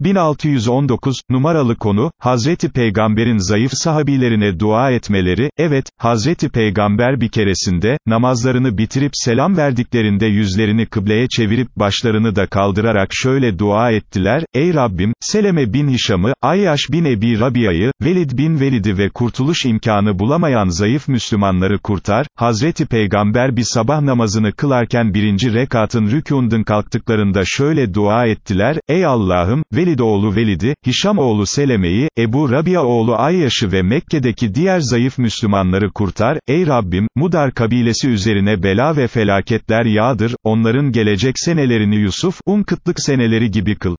1619, numaralı konu, Hazreti Peygamber'in zayıf sahabilerine dua etmeleri, evet, Hazreti Peygamber bir keresinde, namazlarını bitirip selam verdiklerinde yüzlerini kıbleye çevirip başlarını da kaldırarak şöyle dua ettiler, ey Rabbim, Seleme bin Hişam'ı, Ayyaş bin Ebi Rabia'yı, Velid bin Velid'i ve kurtuluş imkanı bulamayan zayıf Müslümanları kurtar, Hazreti Peygamber bir sabah namazını kılarken birinci rekatın rükûndün kalktıklarında şöyle dua ettiler, ey Allah'ım, Velid oğlu Velid'i, Hişam oğlu Seleme'yi, Ebu Rabia oğlu Ayyaş'ı ve Mekke'deki diğer zayıf Müslümanları kurtar, ey Rabbim, Mudar kabilesi üzerine bela ve felaketler yağdır, onların gelecek senelerini Yusuf, un kıtlık seneleri gibi kıl.